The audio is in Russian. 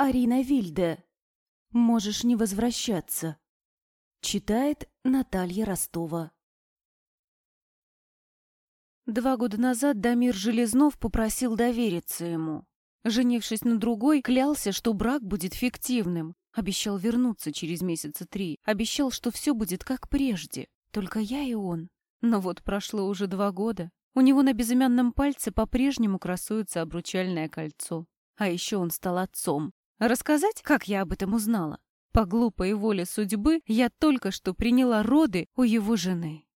Арина Вильде. Можешь не возвращаться. Читает Наталья Ростова. Два года назад Дамир Железнов попросил довериться ему. Женившись на другой, клялся, что брак будет фиктивным. Обещал вернуться через месяца три. Обещал, что все будет как прежде. Только я и он. Но вот прошло уже два года. У него на безымянном пальце по-прежнему красуется обручальное кольцо. А еще он стал отцом. Рассказать, как я об этом узнала? По глупой воле судьбы я только что приняла роды у его жены.